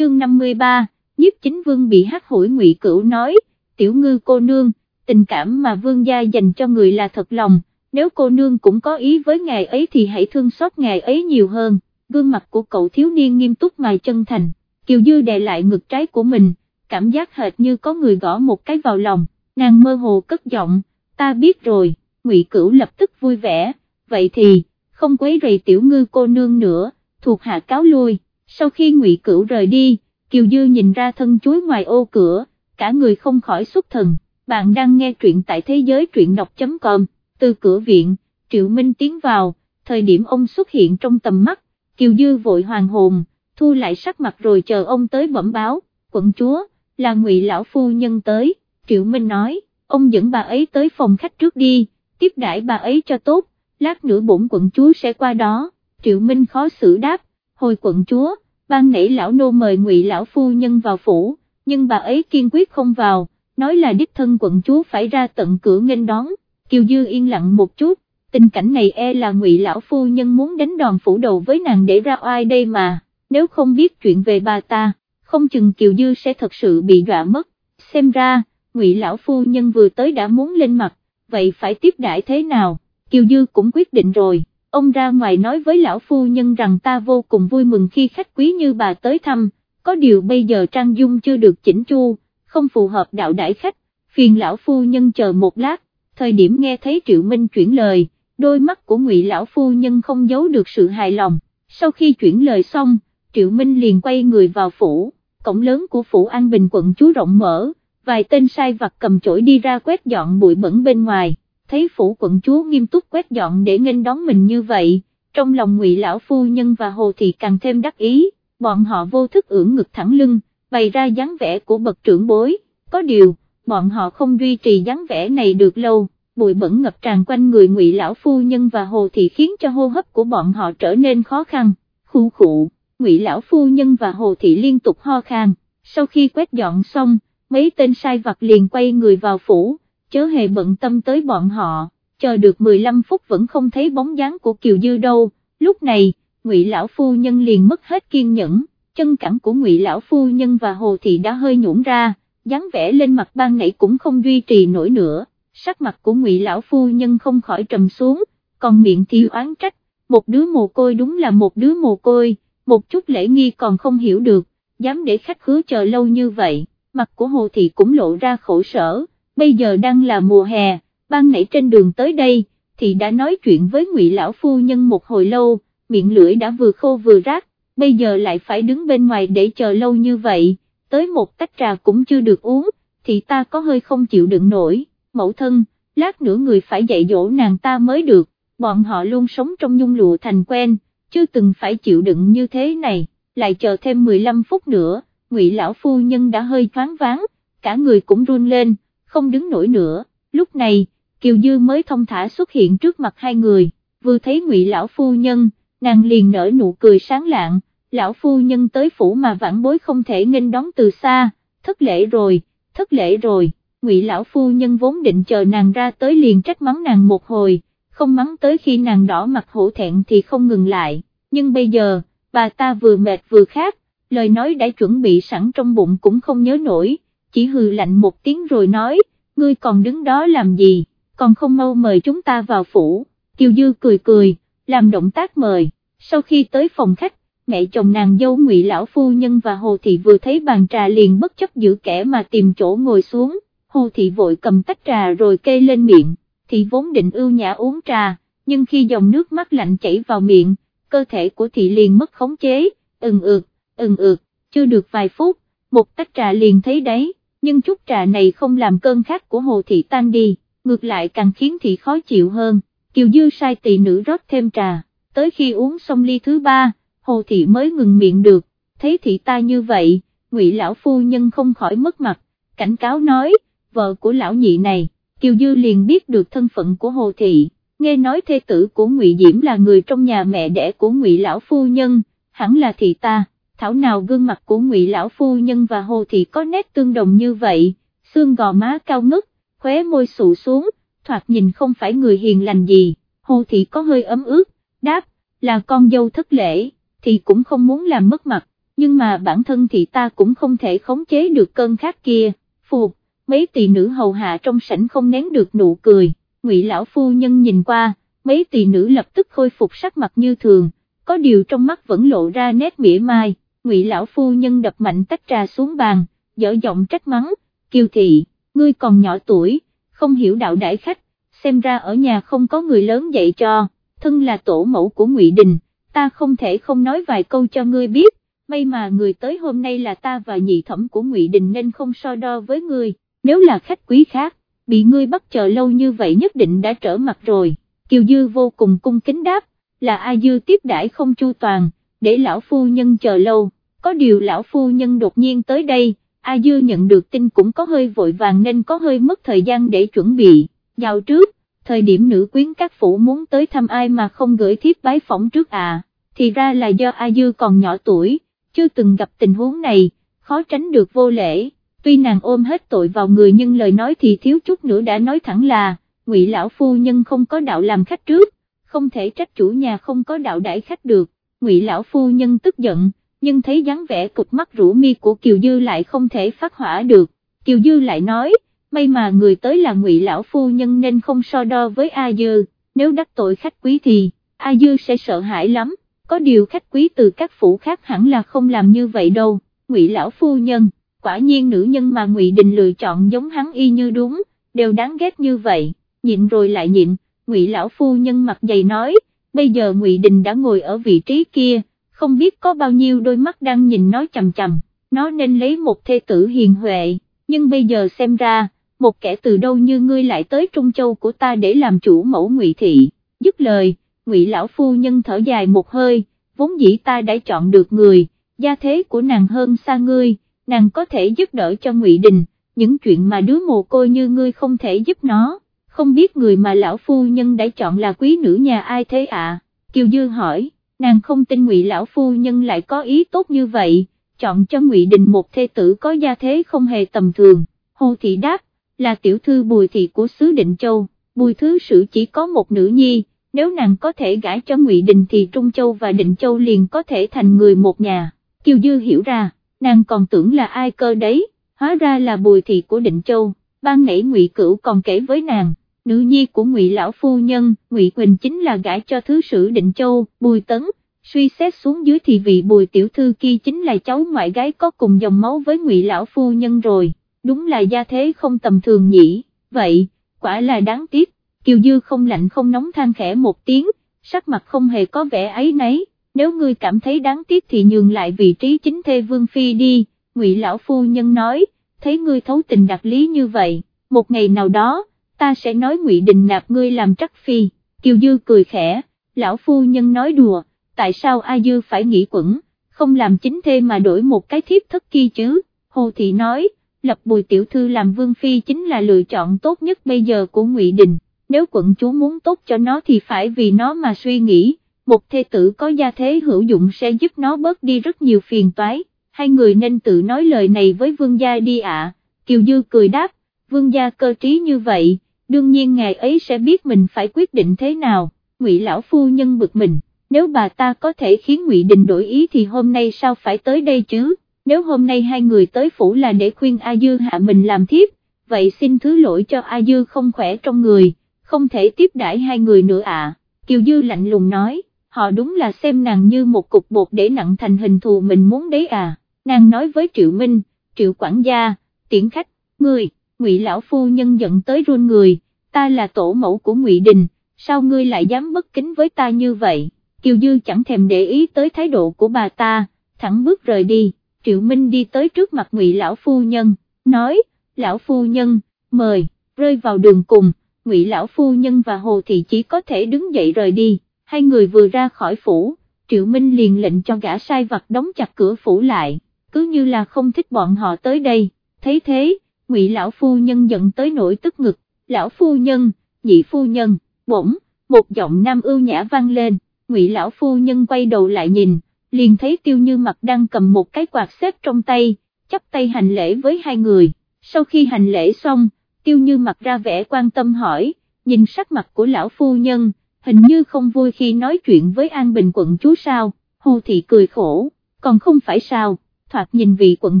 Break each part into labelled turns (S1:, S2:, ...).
S1: chương 53, nhiếp chính vương bị hát hủi ngụy cửu nói, tiểu ngư cô nương, tình cảm mà vương gia dành cho người là thật lòng, nếu cô nương cũng có ý với ngài ấy thì hãy thương xót ngài ấy nhiều hơn, gương mặt của cậu thiếu niên nghiêm túc mà chân thành, Kiều Dư đè lại ngực trái của mình, cảm giác hệt như có người gõ một cái vào lòng, nàng mơ hồ cất giọng, ta biết rồi, ngụy Cửu lập tức vui vẻ, vậy thì, không quấy rầy tiểu ngư cô nương nữa, thuộc hạ cáo lui, sau khi ngụy Cửu rời đi, Kiều Dư nhìn ra thân chuối ngoài ô cửa, cả người không khỏi xuất thần, bạn đang nghe truyện tại thế giới truyện đọc.com, từ cửa viện, Triệu Minh tiến vào, thời điểm ông xuất hiện trong tầm mắt, Kiều Dư vội hoàng hồn, thu lại sắc mặt rồi chờ ông tới bẩm báo, quận chúa, là ngụy lão phu nhân tới, Triệu Minh nói, ông dẫn bà ấy tới phòng khách trước đi, tiếp đãi bà ấy cho tốt, lát nữa bổn quận chúa sẽ qua đó, Triệu Minh khó xử đáp, hồi quận chúa, ban nãy lão nô mời ngụy lão phu nhân vào phủ, nhưng bà ấy kiên quyết không vào, nói là đích thân quận chúa phải ra tận cửa nghênh đón, Kiều Dư yên lặng một chút, tình cảnh này e là ngụy lão phu nhân muốn đánh đòn phủ đầu với nàng để ra oai đây mà, nếu không biết chuyện về bà ta, không chừng Kiều Dư sẽ thật sự bị dọa mất, xem ra, ngụy lão phu nhân vừa tới đã muốn lên mặt, vậy phải tiếp đãi thế nào, Kiều Dư cũng quyết định rồi, ông ra ngoài nói với lão phu nhân rằng ta vô cùng vui mừng khi khách quý như bà tới thăm, có điều bây giờ Trang Dung chưa được chỉnh chu, không phù hợp đạo đãi khách, phiền lão phu nhân chờ một lát, thời điểm nghe thấy Triệu Minh chuyển lời, đôi mắt của ngụy lão phu nhân không giấu được sự hài lòng, sau khi chuyển lời xong, Triệu Minh liền quay người vào phủ, cổng lớn của phủ An Bình quận chú rộng mở, vài tên sai vặt cầm chổi đi ra quét dọn bụi bẩn bên ngoài, thấy phủ quận chúa nghiêm túc quét dọn để nghênh đón mình như vậy, trong lòng ngụy lão phu nhân và hồ thị càng thêm đắc ý, bọn họ vô thức ưỡn ngực thẳng lưng, bày ra dáng vẻ của bậc trưởng bối, có điều, bọn họ không duy trì dáng vẻ này được lâu, bụi bẩn ngập tràn quanh người ngụy lão phu nhân và hồ thị khiến cho hô hấp của bọn họ trở nên khó khăn, khu khụ, ngụy lão phu nhân và hồ thị liên tục ho khan, sau khi quét dọn xong, mấy tên sai vặt liền quay người vào phủ, chớ hề bận tâm tới bọn họ, chờ được 15 phút vẫn không thấy bóng dáng của Kiều Dư đâu, lúc này, ngụy lão phu nhân liền mất hết kiên nhẫn, chân cẳng của ngụy lão phu nhân và hồ thị đã hơi nhũn ra, dáng vẻ lên mặt ban nãy cũng không duy trì nổi nữa, sắc mặt của ngụy lão phu nhân không khỏi trầm xuống, còn miệng thì oán trách, một đứa mồ côi đúng là một đứa mồ côi, một chút lễ nghi còn không hiểu được, dám để khách khứa chờ lâu như vậy, mặt của hồ thị cũng lộ ra khổ sở, bây giờ đang là mùa hè, ban nãy trên đường tới đây, thì đã nói chuyện với ngụy lão phu nhân một hồi lâu, miệng lưỡi đã vừa khô vừa rác, bây giờ lại phải đứng bên ngoài để chờ lâu như vậy, tới một tách trà cũng chưa được uống, thì ta có hơi không chịu đựng nổi, mẫu thân, lát nữa người phải dạy dỗ nàng ta mới được, bọn họ luôn sống trong nhung lụa thành quen, chưa từng phải chịu đựng như thế này, lại chờ thêm 15 phút nữa, ngụy lão phu nhân đã hơi thoáng váng, cả người cũng run lên, không đứng nổi nữa, lúc này, Kiều Dư mới thông thả xuất hiện trước mặt hai người, vừa thấy ngụy lão phu nhân, nàng liền nở nụ cười sáng lạng, lão phu nhân tới phủ mà vãn bối không thể nghênh đón từ xa, thất lễ rồi, thất lễ rồi, ngụy lão phu nhân vốn định chờ nàng ra tới liền trách mắng nàng một hồi, không mắng tới khi nàng đỏ mặt hổ thẹn thì không ngừng lại, nhưng bây giờ, bà ta vừa mệt vừa khát, lời nói đã chuẩn bị sẵn trong bụng cũng không nhớ nổi, chỉ hừ lạnh một tiếng rồi nói, ngươi còn đứng đó làm gì, còn không mau mời chúng ta vào phủ, Kiều Dư cười cười, làm động tác mời, sau khi tới phòng khách, mẹ chồng nàng dâu ngụy lão phu nhân và Hồ Thị vừa thấy bàn trà liền bất chấp giữ kẻ mà tìm chỗ ngồi xuống, Hồ Thị vội cầm tách trà rồi kê lên miệng, Thị vốn định ưu nhã uống trà, nhưng khi dòng nước mắt lạnh chảy vào miệng, cơ thể của Thị liền mất khống chế, ừng ực, ừng ực, chưa được vài phút, một tách trà liền thấy đấy, nhưng chút trà này không làm cơn khát của Hồ Thị tan đi, ngược lại càng khiến Thị khó chịu hơn, Kiều Dư sai tỷ nữ rót thêm trà, tới khi uống xong ly thứ ba, Hồ Thị mới ngừng miệng được, thấy Thị ta như vậy, ngụy lão phu nhân không khỏi mất mặt, cảnh cáo nói, vợ của lão nhị này, Kiều Dư liền biết được thân phận của Hồ Thị, nghe nói thê tử của ngụy Diễm là người trong nhà mẹ đẻ của ngụy lão phu nhân, hẳn là Thị ta, thảo nào gương mặt của ngụy lão phu nhân và Hồ Thị có nét tương đồng như vậy, xương gò má cao ngất, khóe môi sụ xuống, thoạt nhìn không phải người hiền lành gì, Hồ Thị có hơi ấm ướt, đáp, là con dâu thất lễ thì cũng không muốn làm mất mặt, nhưng mà bản thân thì ta cũng không thể khống chế được cơn khát kia, phục, mấy tỷ nữ hầu hạ trong sảnh không nén được nụ cười, ngụy lão phu nhân nhìn qua, mấy tỷ nữ lập tức khôi phục sắc mặt như thường, có điều trong mắt vẫn lộ ra nét mỉa mai, ngụy lão phu nhân đập mạnh tách trà xuống bàn, dở giọng trách mắng, kiều thị, ngươi còn nhỏ tuổi, không hiểu đạo đại khách, xem ra ở nhà không có người lớn dạy cho, thân là tổ mẫu của ngụy Đình, ta không thể không nói vài câu cho ngươi biết, may mà người tới hôm nay là ta và nhị thẩm của ngụy Đình nên không so đo với ngươi, nếu là khách quý khác, bị ngươi bắt chờ lâu như vậy nhất định đã trở mặt rồi, Kiều Dư vô cùng cung kính đáp, là A Dư tiếp đãi không chu toàn, để lão phu nhân chờ lâu, có điều lão phu nhân đột nhiên tới đây, A Dư nhận được tin cũng có hơi vội vàng nên có hơi mất thời gian để chuẩn bị, dạo trước, thời điểm nữ quyến các phủ muốn tới thăm ai mà không gửi thiếp bái phỏng trước à, thì ra là do A Dư còn nhỏ tuổi, chưa từng gặp tình huống này, khó tránh được vô lễ, tuy nàng ôm hết tội vào người nhưng lời nói thì thiếu chút nữa đã nói thẳng là, ngụy lão phu nhân không có đạo làm khách trước, không thể trách chủ nhà không có đạo đãi khách được, ngụy lão phu nhân tức giận, nhưng thấy dáng vẻ cục mắt rũ mi của Kiều Dư lại không thể phát hỏa được, Kiều Dư lại nói, may mà người tới là ngụy lão phu nhân nên không so đo với A Dư, nếu đắc tội khách quý thì, A Dư sẽ sợ hãi lắm, có điều khách quý từ các phủ khác hẳn là không làm như vậy đâu, ngụy lão phu nhân, quả nhiên nữ nhân mà ngụy Đình lựa chọn giống hắn y như đúng, đều đáng ghét như vậy, nhịn rồi lại nhịn, ngụy lão phu nhân mặt dày nói, bây giờ ngụy Đình đã ngồi ở vị trí kia, không biết có bao nhiêu đôi mắt đang nhìn nó chầm chầm, nó nên lấy một thê tử hiền huệ, nhưng bây giờ xem ra, một kẻ từ đâu như ngươi lại tới Trung Châu của ta để làm chủ mẫu ngụy thị, dứt lời, ngụy lão phu nhân thở dài một hơi, vốn dĩ ta đã chọn được người, gia thế của nàng hơn xa ngươi, nàng có thể giúp đỡ cho ngụy đình, những chuyện mà đứa mồ côi như ngươi không thể giúp nó, không biết người mà lão phu nhân đã chọn là quý nữ nhà ai thế ạ, à? Kiều Dư hỏi. Nàng không tin ngụy lão phu nhân lại có ý tốt như vậy, chọn cho ngụy đình một thê tử có gia thế không hề tầm thường, hồ thị đáp, là tiểu thư bùi thị của xứ định châu, bùi thứ sử chỉ có một nữ nhi, nếu nàng có thể gãi cho ngụy đình thì Trung Châu và Định Châu liền có thể thành người một nhà, Kiều Dư hiểu ra, nàng còn tưởng là ai cơ đấy, hóa ra là bùi thị của Định Châu, ban nãy ngụy cửu còn kể với nàng nữ nhi của ngụy lão phu nhân, ngụy Quỳnh chính là gãi cho thứ sử định châu, bùi tấn, suy xét xuống dưới thì vị bùi tiểu thư kia chính là cháu ngoại gái có cùng dòng máu với ngụy lão phu nhân rồi, đúng là gia thế không tầm thường nhỉ, vậy, quả là đáng tiếc, kiều dư không lạnh không nóng than khẽ một tiếng, sắc mặt không hề có vẻ ấy nấy, nếu ngươi cảm thấy đáng tiếc thì nhường lại vị trí chính thê vương phi đi, ngụy lão phu nhân nói, thấy ngươi thấu tình đặc lý như vậy, một ngày nào đó, ta sẽ nói ngụy Đình nạp ngươi làm trắc phi, Kiều Dư cười khẽ, lão phu nhân nói đùa, tại sao A Dư phải nghĩ quẩn, không làm chính thê mà đổi một cái thiếp thất kia chứ, Hồ Thị nói, lập bùi tiểu thư làm vương phi chính là lựa chọn tốt nhất bây giờ của ngụy Đình, nếu quận chúa muốn tốt cho nó thì phải vì nó mà suy nghĩ, một thê tử có gia thế hữu dụng sẽ giúp nó bớt đi rất nhiều phiền toái, hai người nên tự nói lời này với vương gia đi ạ, Kiều Dư cười đáp, vương gia cơ trí như vậy đương nhiên ngày ấy sẽ biết mình phải quyết định thế nào, ngụy lão phu nhân bực mình, nếu bà ta có thể khiến ngụy Đình đổi ý thì hôm nay sao phải tới đây chứ, nếu hôm nay hai người tới phủ là để khuyên A Dư hạ mình làm thiếp, vậy xin thứ lỗi cho A Dư không khỏe trong người, không thể tiếp đãi hai người nữa ạ, Kiều Dư lạnh lùng nói, họ đúng là xem nàng như một cục bột để nặng thành hình thù mình muốn đấy à, nàng nói với Triệu Minh, Triệu quản gia, tiễn khách, người. Ngụy lão phu nhân giận tới run người, ta là tổ mẫu của Ngụy Đình, sao ngươi lại dám bất kính với ta như vậy, Kiều Dư chẳng thèm để ý tới thái độ của bà ta, thẳng bước rời đi, Triệu Minh đi tới trước mặt Ngụy lão phu nhân, nói, lão phu nhân, mời, rơi vào đường cùng, Ngụy lão phu nhân và Hồ Thị chỉ có thể đứng dậy rời đi, hai người vừa ra khỏi phủ, Triệu Minh liền lệnh cho gã sai vặt đóng chặt cửa phủ lại, cứ như là không thích bọn họ tới đây, thấy thế, ngụy lão phu nhân giận tới nỗi tức ngực, lão phu nhân, nhị phu nhân, bỗng, một giọng nam ưu nhã vang lên, ngụy lão phu nhân quay đầu lại nhìn, liền thấy tiêu như mặt đang cầm một cái quạt xếp trong tay, chắp tay hành lễ với hai người, sau khi hành lễ xong, tiêu như mặt ra vẻ quan tâm hỏi, nhìn sắc mặt của lão phu nhân, hình như không vui khi nói chuyện với An Bình quận chú sao, Hồ Thị cười khổ, còn không phải sao, thoạt nhìn vị quận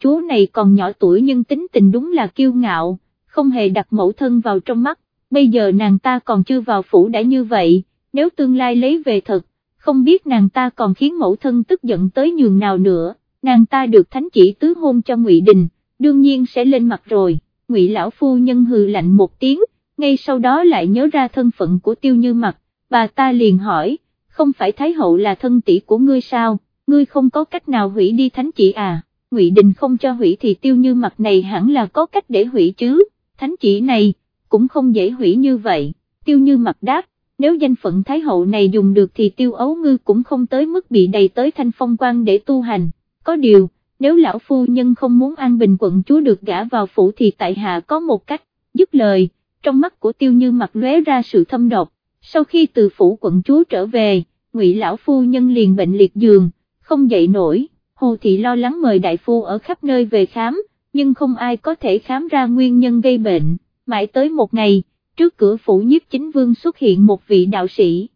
S1: chúa này còn nhỏ tuổi nhưng tính tình đúng là kiêu ngạo, không hề đặt mẫu thân vào trong mắt, bây giờ nàng ta còn chưa vào phủ đã như vậy, nếu tương lai lấy về thật, không biết nàng ta còn khiến mẫu thân tức giận tới nhường nào nữa, nàng ta được thánh chỉ tứ hôn cho Ngụy Đình, đương nhiên sẽ lên mặt rồi, Ngụy lão phu nhân hừ lạnh một tiếng, ngay sau đó lại nhớ ra thân phận của tiêu như mặt, bà ta liền hỏi, không phải Thái hậu là thân tỷ của ngươi sao, ngươi không có cách nào hủy đi thánh chỉ à, Ngụy Đình không cho hủy thì tiêu như mặt này hẳn là có cách để hủy chứ, thánh chỉ này, cũng không dễ hủy như vậy, tiêu như mặt đáp, nếu danh phận Thái hậu này dùng được thì tiêu ấu ngư cũng không tới mức bị đầy tới thanh phong quan để tu hành, có điều, nếu lão phu nhân không muốn an bình quận chúa được gả vào phủ thì tại hạ có một cách, dứt lời, trong mắt của tiêu như mặt lóe ra sự thâm độc, sau khi từ phủ quận chúa trở về, ngụy lão phu nhân liền bệnh liệt giường, không dậy nổi, hồ thị lo lắng mời đại phu ở khắp nơi về khám, nhưng không ai có thể khám ra nguyên nhân gây bệnh, mãi tới một ngày, trước cửa phủ nhiếp chính vương xuất hiện một vị đạo sĩ,